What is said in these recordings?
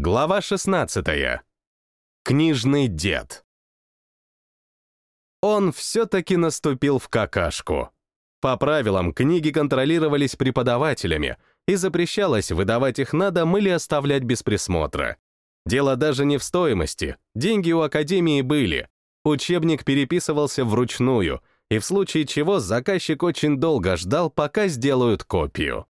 Глава 16. Книжный дед. Он все-таки наступил в какашку. По правилам, книги контролировались преподавателями, и запрещалось выдавать их на дом или оставлять без присмотра. Дело даже не в стоимости, деньги у академии были. Учебник переписывался вручную, и в случае чего заказчик очень долго ждал, пока сделают копию.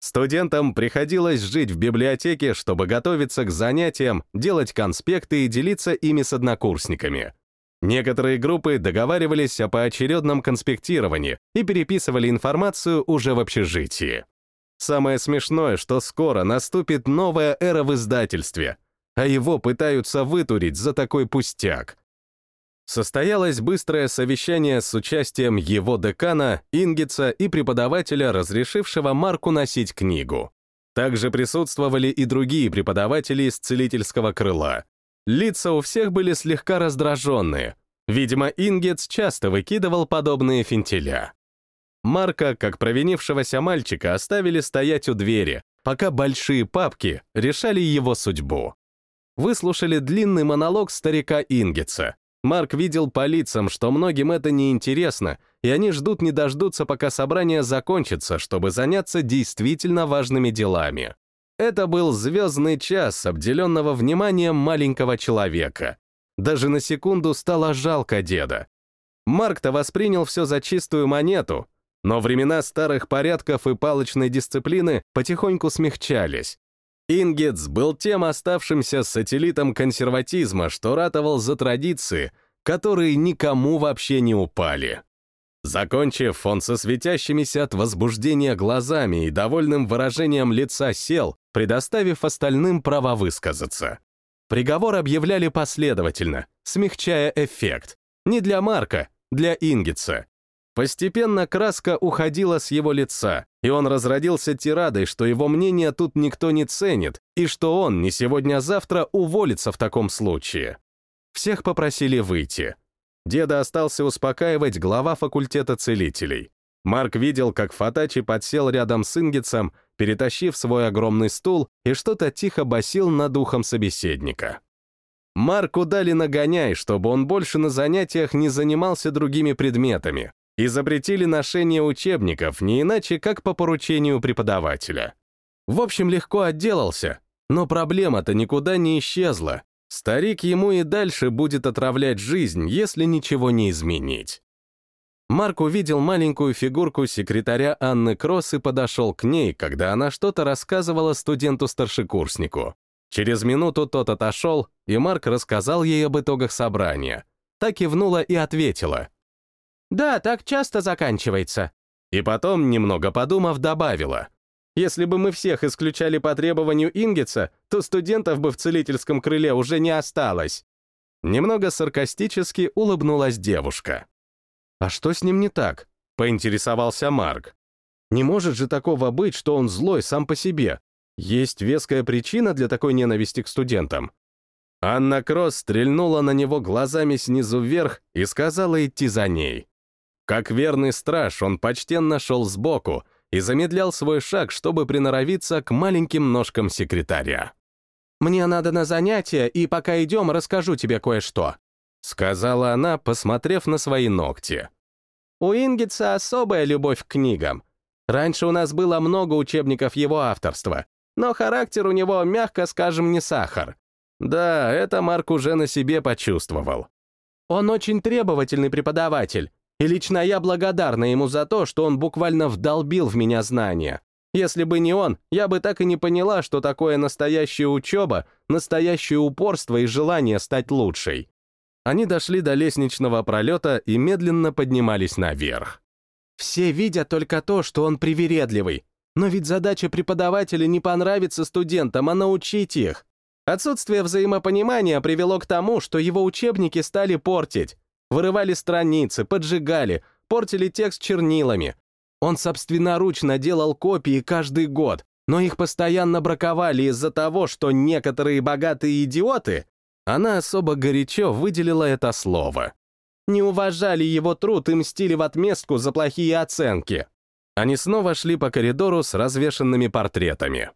Студентам приходилось жить в библиотеке, чтобы готовиться к занятиям, делать конспекты и делиться ими с однокурсниками. Некоторые группы договаривались о поочередном конспектировании и переписывали информацию уже в общежитии. Самое смешное, что скоро наступит новая эра в издательстве, а его пытаются вытурить за такой пустяк. Состоялось быстрое совещание с участием его декана, Ингица и преподавателя, разрешившего Марку носить книгу. Также присутствовали и другие преподаватели из целительского крыла. Лица у всех были слегка раздраженные. Видимо, Ингец часто выкидывал подобные фентиля. Марка, как провинившегося мальчика, оставили стоять у двери, пока большие папки решали его судьбу. Выслушали длинный монолог старика Ингеца, Марк видел по лицам, что многим это неинтересно, и они ждут не дождутся, пока собрание закончится, чтобы заняться действительно важными делами. Это был звездный час, обделенного вниманием маленького человека. Даже на секунду стало жалко деда. Марк-то воспринял все за чистую монету, но времена старых порядков и палочной дисциплины потихоньку смягчались. Ингетс был тем оставшимся сателлитом консерватизма, что ратовал за традиции, которые никому вообще не упали. Закончив, он со светящимися от возбуждения глазами и довольным выражением лица сел, предоставив остальным право высказаться. Приговор объявляли последовательно, смягчая эффект. Не для Марка, для Ингетса. Постепенно краска уходила с его лица, и он разродился тирадой, что его мнение тут никто не ценит, и что он не сегодня-завтра уволится в таком случае. Всех попросили выйти. Деда остался успокаивать глава факультета целителей. Марк видел, как Фатачи подсел рядом с Ингицем, перетащив свой огромный стул и что-то тихо басил над ухом собеседника. Марку дали нагоняй, чтобы он больше на занятиях не занимался другими предметами, и запретили ношение учебников не иначе, как по поручению преподавателя. В общем, легко отделался, но проблема-то никуда не исчезла. Старик ему и дальше будет отравлять жизнь, если ничего не изменить. Марк увидел маленькую фигурку секретаря Анны Кросс и подошел к ней, когда она что-то рассказывала студенту-старшекурснику. Через минуту тот отошел, и Марк рассказал ей об итогах собрания. Так кивнула и ответила — да, так часто заканчивается. И потом, немного подумав, добавила. Если бы мы всех исключали по требованию Ингетса, то студентов бы в целительском крыле уже не осталось. Немного саркастически улыбнулась девушка. «А что с ним не так?» — поинтересовался Марк. «Не может же такого быть, что он злой сам по себе. Есть веская причина для такой ненависти к студентам». Анна Кросс стрельнула на него глазами снизу вверх и сказала идти за ней. Как верный страж, он почтенно шел сбоку и замедлял свой шаг, чтобы приноровиться к маленьким ножкам секретаря. «Мне надо на занятия, и пока идем, расскажу тебе кое-что», сказала она, посмотрев на свои ногти. «У Ингитса особая любовь к книгам. Раньше у нас было много учебников его авторства, но характер у него, мягко скажем, не сахар. Да, это Марк уже на себе почувствовал. Он очень требовательный преподаватель, и лично я благодарна ему за то, что он буквально вдолбил в меня знания. Если бы не он, я бы так и не поняла, что такое настоящая учеба, настоящее упорство и желание стать лучшей. Они дошли до лестничного пролета и медленно поднимались наверх. Все видят только то, что он привередливый. Но ведь задача преподавателя не понравиться студентам, а научить их. Отсутствие взаимопонимания привело к тому, что его учебники стали портить, Вырывали страницы, поджигали, портили текст чернилами. Он собственноручно делал копии каждый год, но их постоянно браковали из-за того, что некоторые богатые идиоты, она особо горячо выделила это слово, не уважали его труд и мстили в отместку за плохие оценки. Они снова шли по коридору с развешенными портретами.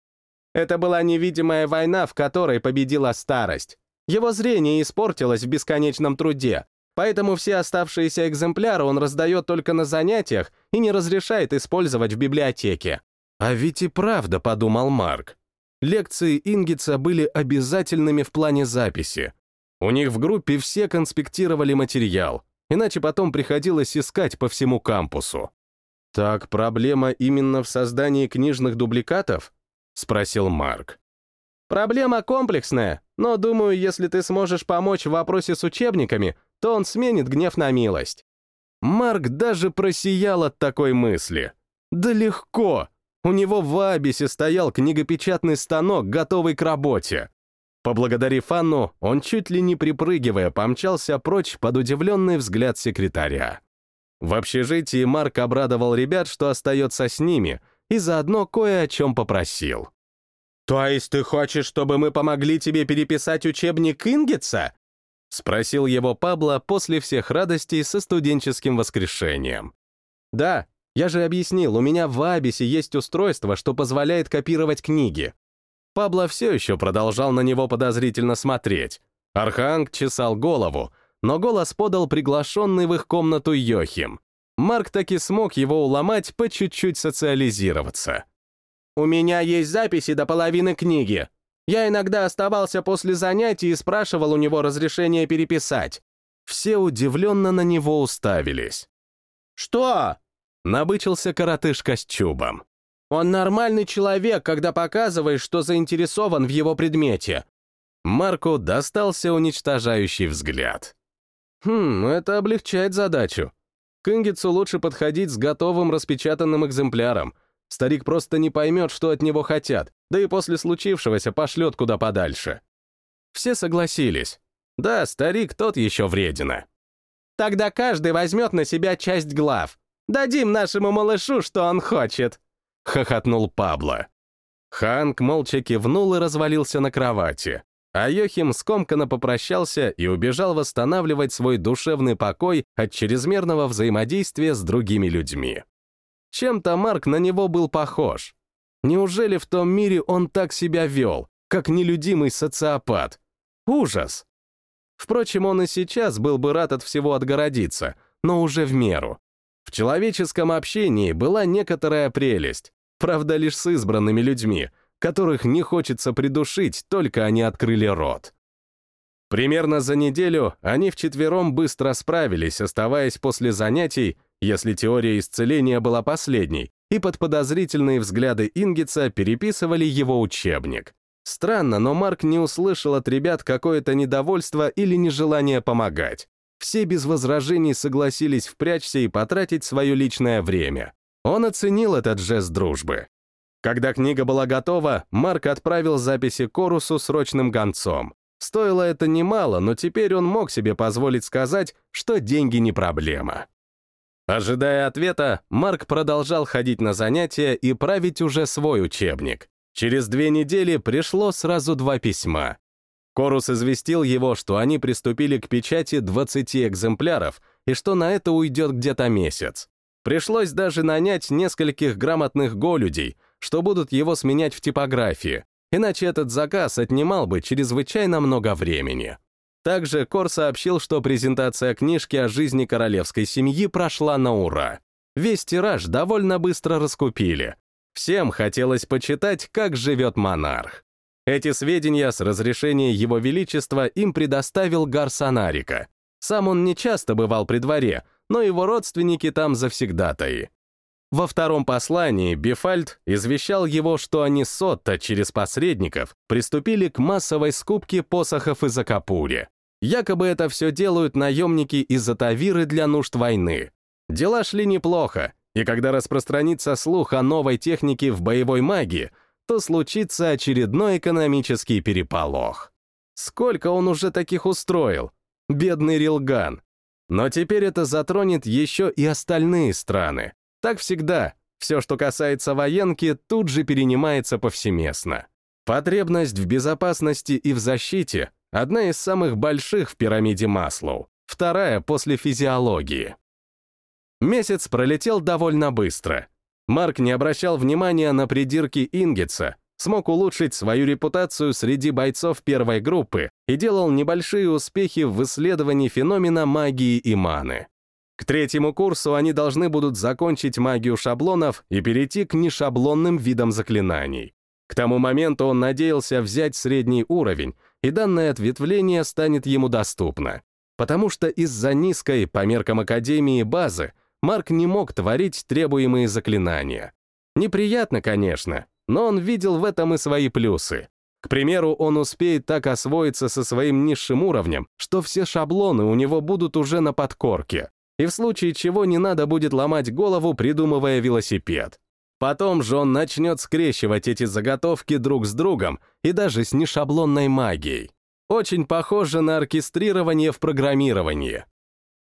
Это была невидимая война, в которой победила старость. Его зрение испортилось в бесконечном труде, поэтому все оставшиеся экземпляры он раздает только на занятиях и не разрешает использовать в библиотеке. А ведь и правда, подумал Марк. Лекции Ингица были обязательными в плане записи. У них в группе все конспектировали материал, иначе потом приходилось искать по всему кампусу. «Так проблема именно в создании книжных дубликатов?» — спросил Марк. «Проблема комплексная, но, думаю, если ты сможешь помочь в вопросе с учебниками, то он сменит гнев на милость». Марк даже просиял от такой мысли. «Да легко! У него в Абисе стоял книгопечатный станок, готовый к работе. Поблагодарив Анну, он чуть ли не припрыгивая помчался прочь под удивленный взгляд секретаря. В общежитии Марк обрадовал ребят, что остается с ними, и заодно кое о чем попросил. «То есть ты хочешь, чтобы мы помогли тебе переписать учебник Ингетса?» — спросил его Пабло после всех радостей со студенческим воскрешением. «Да, я же объяснил, у меня в Абисе есть устройство, что позволяет копировать книги». Пабло все еще продолжал на него подозрительно смотреть. Арханг чесал голову, но голос подал приглашенный в их комнату Йохим. Марк таки смог его уломать по чуть-чуть социализироваться. «У меня есть записи до половины книги. Я иногда оставался после занятий и спрашивал у него разрешение переписать». Все удивленно на него уставились. «Что?» — набычился коротышка с чубом. «Он нормальный человек, когда показываешь, что заинтересован в его предмете». Марку достался уничтожающий взгляд. «Хм, это облегчает задачу. К Ингицу лучше подходить с готовым распечатанным экземпляром. Старик просто не поймет, что от него хотят, да и после случившегося пошлет куда подальше». Все согласились. Да, старик тот еще вредина. «Тогда каждый возьмет на себя часть глав. Дадим нашему малышу, что он хочет», — хохотнул Пабло. Ханк молча кивнул и развалился на кровати. А Йохим скомканно попрощался и убежал восстанавливать свой душевный покой от чрезмерного взаимодействия с другими людьми. Чем-то Марк на него был похож. Неужели в том мире он так себя вел, как нелюдимый социопат? Ужас! Впрочем, он и сейчас был бы рад от всего отгородиться, но уже в меру. В человеческом общении была некоторая прелесть, правда, лишь с избранными людьми — которых не хочется придушить, только они открыли рот. Примерно за неделю они вчетвером быстро справились, оставаясь после занятий, если теория исцеления была последней, и под подозрительные взгляды Ингица переписывали его учебник. Странно, но Марк не услышал от ребят какое-то недовольство или нежелание помогать. Все без возражений согласились впрячься и потратить свое личное время. Он оценил этот жест дружбы. Когда книга была готова, Марк отправил записи Корусу срочным гонцом. Стоило это немало, но теперь он мог себе позволить сказать, что деньги не проблема. Ожидая ответа, Марк продолжал ходить на занятия и править уже свой учебник. Через две недели пришло сразу два письма. Корус известил его, что они приступили к печати 20 экземпляров и что на это уйдет где-то месяц. Пришлось даже нанять нескольких грамотных голюдей, что будут его сменять в типографии, иначе этот заказ отнимал бы чрезвычайно много времени. Также Кор сообщил, что презентация книжки о жизни королевской семьи прошла на ура. Весь тираж довольно быстро раскупили. Всем хотелось почитать, как живет монарх. Эти сведения с разрешения Его Величества им предоставил Гарсонарика. Сам он не часто бывал при дворе, но его родственники там завсегдатаи. Во втором послании Бифальд извещал его, что они с Отто через посредников приступили к массовой скупке посохов из Акапури. Якобы это все делают наемники из Атавиры для нужд войны. Дела шли неплохо, и когда распространится слух о новой технике в боевой магии, то случится очередной экономический переполох. Сколько он уже таких устроил? Бедный Рилган. Но теперь это затронет еще и остальные страны. Так всегда, все, что касается военки, тут же перенимается повсеместно. Потребность в безопасности и в защите — одна из самых больших в пирамиде Маслоу, вторая после физиологии. Месяц пролетел довольно быстро. Марк не обращал внимания на придирки Ингетса, смог улучшить свою репутацию среди бойцов первой группы и делал небольшие успехи в исследовании феномена магии и маны. К третьему курсу они должны будут закончить магию шаблонов и перейти к нешаблонным видам заклинаний. К тому моменту он надеялся взять средний уровень, и данное ответвление станет ему доступно. Потому что из-за низкой, по меркам Академии, базы Марк не мог творить требуемые заклинания. Неприятно, конечно, но он видел в этом и свои плюсы. К примеру, он успеет так освоиться со своим низшим уровнем, что все шаблоны у него будут уже на подкорке, и в случае чего не надо будет ломать голову, придумывая велосипед. Потом же он начнет скрещивать эти заготовки друг с другом и даже с нешаблонной магией. Очень похоже на оркестрирование в программировании.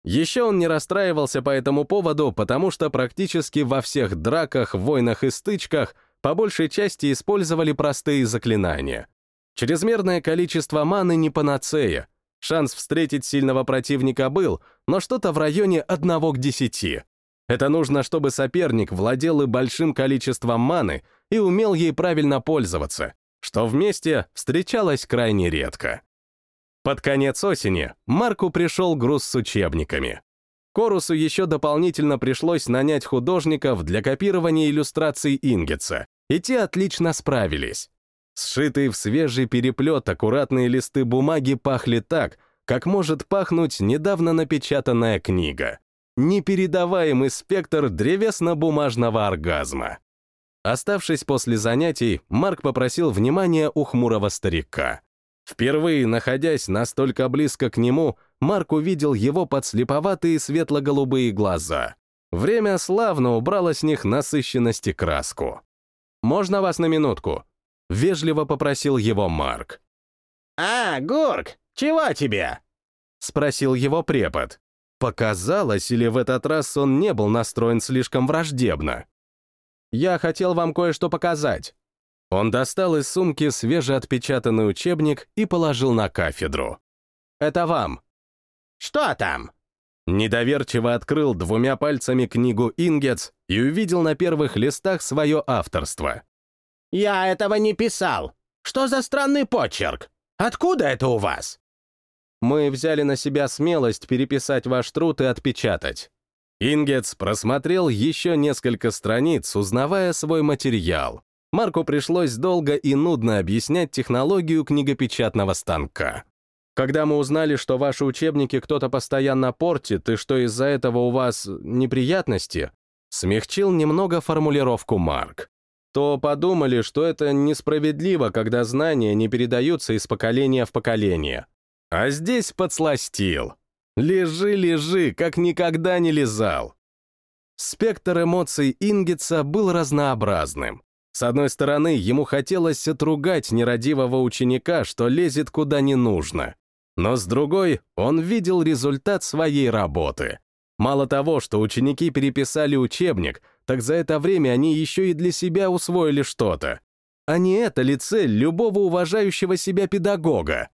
Еще он не расстраивался по этому поводу, потому что практически во всех драках, войнах и стычках по большей части использовали простые заклинания. Чрезмерное количество маны не панацея. Шанс встретить сильного противника был, но что-то в районе 1 к 10. Это нужно, чтобы соперник владел и большим количеством маны и умел ей правильно пользоваться, что вместе встречалось крайне редко. Под конец осени Марку пришел груз с учебниками. Корусу еще дополнительно пришлось нанять художников для копирования иллюстраций Ингетса, и те отлично справились. Сшитые в свежий переплет аккуратные листы бумаги пахли так, как может пахнуть недавно напечатанная книга. Непередаваемый спектр древесно-бумажного оргазма. Оставшись после занятий, Марк попросил внимания у хмурого старика. Впервые, находясь настолько близко к нему, Марк увидел его подслеповатые светло-голубые глаза. Время славно убрало с них насыщенность и краску. «Можно вас на минутку?» — вежливо попросил его Марк. «А, Гурк, чего тебе?» — спросил его препод. Показалось, или в этот раз он не был настроен слишком враждебно. «Я хотел вам кое-что показать». Он достал из сумки свежеотпечатанный учебник и положил на кафедру. «Это вам». «Что там?» Недоверчиво открыл двумя пальцами книгу «Ингетс» и увидел на первых листах свое авторство. «Я этого не писал. Что за странный почерк? Откуда это у вас?» Мы взяли на себя смелость переписать ваш труд и отпечатать. Ингетс просмотрел еще несколько страниц, узнавая свой материал. Марку пришлось долго и нудно объяснять технологию книгопечатного станка. Когда мы узнали, что ваши учебники кто-то постоянно портит и что из-за этого у вас неприятности, смягчил немного формулировку Марк, то подумали, что это несправедливо, когда знания не передаются из поколения в поколение. А здесь подсластил. Лежи, лежи, как никогда не лизал. Спектр эмоций Ингетса был разнообразным. С одной стороны, ему хотелось отругать нерадивого ученика, что лезет куда не нужно. Но с другой, он видел результат своей работы. Мало того, что ученики переписали учебник, так за это время они еще и для себя усвоили что-то. А не это ли цель любого уважающего себя педагога?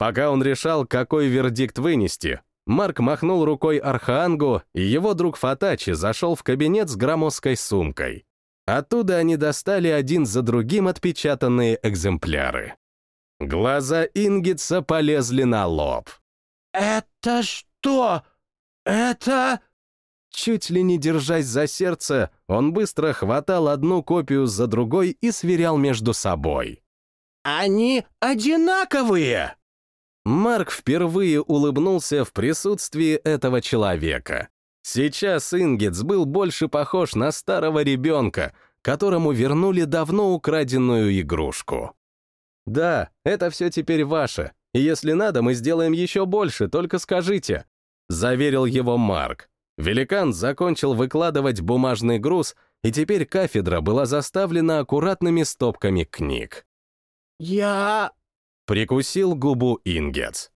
Пока он решал, какой вердикт вынести, Марк махнул рукой Архангу, и его друг Фатачи зашел в кабинет с громоздкой сумкой. Оттуда они достали один за другим отпечатанные экземпляры. Глаза Ингитса полезли на лоб. «Это что? Это...» Чуть ли не держась за сердце, он быстро хватал одну копию за другой и сверял между собой. «Они одинаковые!» Марк впервые улыбнулся в присутствии этого человека. Сейчас Ингетс был больше похож на старого ребенка, которому вернули давно украденную игрушку. «Да, это все теперь ваше, и если надо, мы сделаем еще больше, только скажите», — заверил его Марк. Великан закончил выкладывать бумажный груз, и теперь кафедра была заставлена аккуратными стопками книг. «Я...» Прикусил губу Ингец.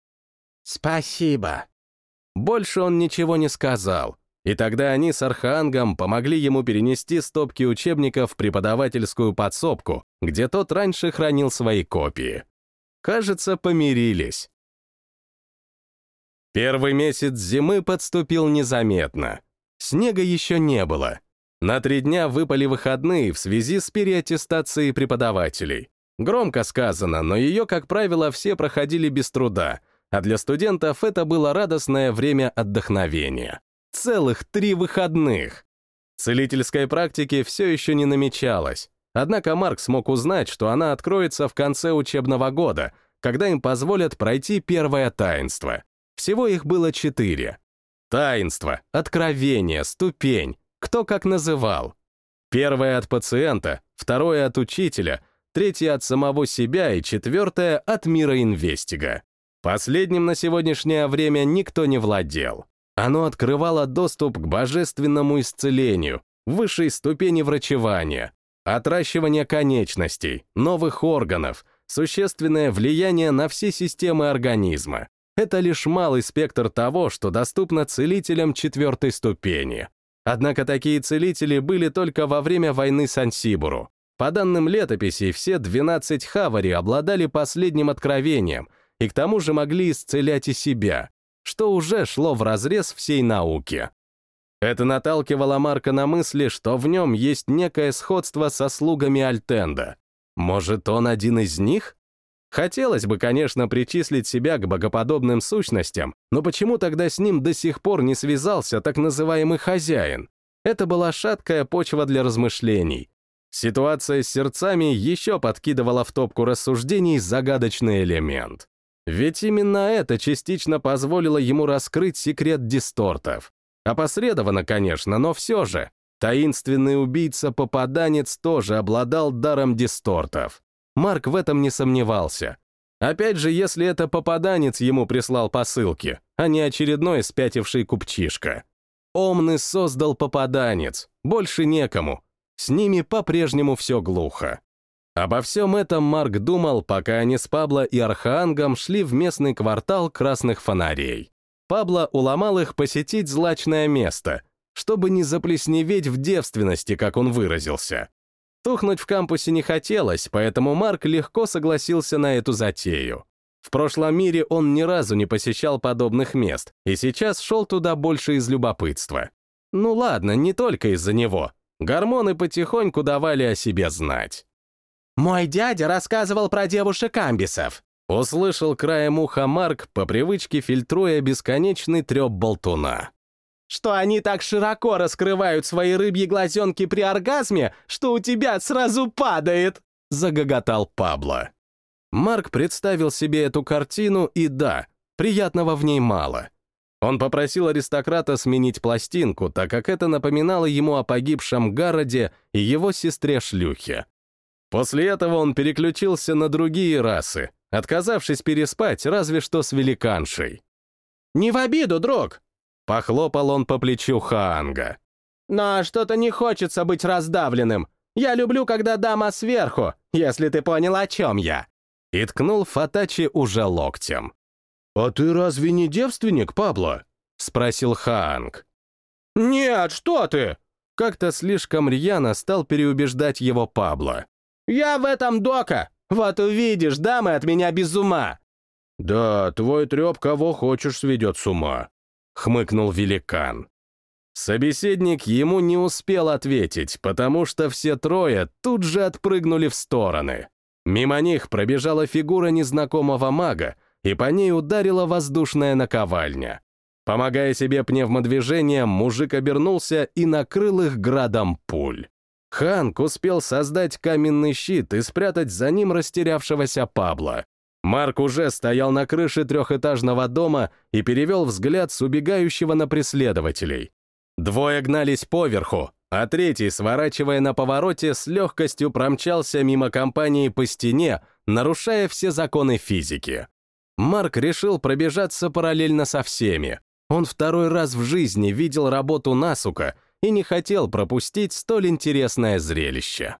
«Спасибо». Больше он ничего не сказал, и тогда они с Архангом помогли ему перенести стопки учебников в преподавательскую подсобку, где тот раньше хранил свои копии. Кажется, помирились. Первый месяц зимы подступил незаметно. Снега еще не было. На три дня выпали выходные в связи с переаттестацией преподавателей. Громко сказано, но ее, как правило, все проходили без труда, а для студентов это было радостное время отдохновения. Целых три выходных! Целительской практики все еще не намечалось, однако Марк смог узнать, что она откроется в конце учебного года, когда им позволят пройти первое таинство. Всего их было четыре. Таинство, откровение, ступень, кто как называл. Первое от пациента, второе от учителя, третье от самого себя и четвертое от мира инвестига. Последним на сегодняшнее время никто не владел. Оно открывало доступ к божественному исцелению, высшей ступени врачевания, отращивания конечностей, новых органов, существенное влияние на все системы организма. Это лишь малый спектр того, что доступно целителям четвертой ступени. Однако такие целители были только во время войны с Ансибуру. По данным летописей, все 12 хавари обладали последним откровением и к тому же могли исцелять и себя, что уже шло вразрез всей науки. Это наталкивало Марка на мысли, что в нем есть некое сходство со слугами Альтенда. Может, он один из них? Хотелось бы, конечно, причислить себя к богоподобным сущностям, но почему тогда с ним до сих пор не связался так называемый хозяин? Это была шаткая почва для размышлений. Ситуация с сердцами еще подкидывала в топку рассуждений загадочный элемент. Ведь именно это частично позволило ему раскрыть секрет дистортов. Опосредованно, конечно, но все же. Таинственный убийца-попаданец тоже обладал даром дистортов. Марк в этом не сомневался. Опять же, если это попаданец ему прислал посылки, а не очередной спятивший купчишка. Омны создал попаданец, больше некому. С ними по-прежнему все глухо. Обо всем этом Марк думал, пока они с Пабло и Архангом шли в местный квартал красных фонарей. Пабло уломал их посетить злачное место, чтобы не заплесневеть в девственности, как он выразился. Тухнуть в кампусе не хотелось, поэтому Марк легко согласился на эту затею. В прошлом мире он ни разу не посещал подобных мест, и сейчас шел туда больше из любопытства. Ну ладно, не только из-за него. Гормоны потихоньку давали о себе знать. «Мой дядя рассказывал про девушек амбисов», услышал краем уха Марк, по привычке фильтруя бесконечный треп болтуна. «Что они так широко раскрывают свои рыбьи глазенки при оргазме, что у тебя сразу падает!» загоготал Пабло. Марк представил себе эту картину, и да, приятного в ней мало. Он попросил аристократа сменить пластинку, так как это напоминало ему о погибшем Гарроде и его сестре-шлюхе. После этого он переключился на другие расы, отказавшись переспать разве что с великаншей. «Не в обиду, друг!» — похлопал он по плечу Хаанга. «Но что-то не хочется быть раздавленным. Я люблю, когда дама сверху, если ты понял, о чем я». И ткнул Фатачи уже локтем. «А ты разве не девственник, Пабло?» — спросил Хаанг. «Нет, что ты!» Как-то слишком рьяно стал переубеждать его Пабло. «Я в этом дока! Вот увидишь, дамы от меня без ума!» «Да, твой треп кого хочешь сведет с ума», — хмыкнул великан. Собеседник ему не успел ответить, потому что все трое тут же отпрыгнули в стороны. Мимо них пробежала фигура незнакомого мага, и по ней ударила воздушная наковальня. Помогая себе пневмодвижением, мужик обернулся и накрыл их градом пуль. Ханк успел создать каменный щит и спрятать за ним растерявшегося Пабла. Марк уже стоял на крыше трехэтажного дома и перевел взгляд с убегающего на преследователей. Двое гнались поверху, а третий, сворачивая на повороте, с легкостью промчался мимо компании по стене, нарушая все законы физики. Марк решил пробежаться параллельно со всеми. Он второй раз в жизни видел работу Насука и не хотел пропустить столь интересное зрелище.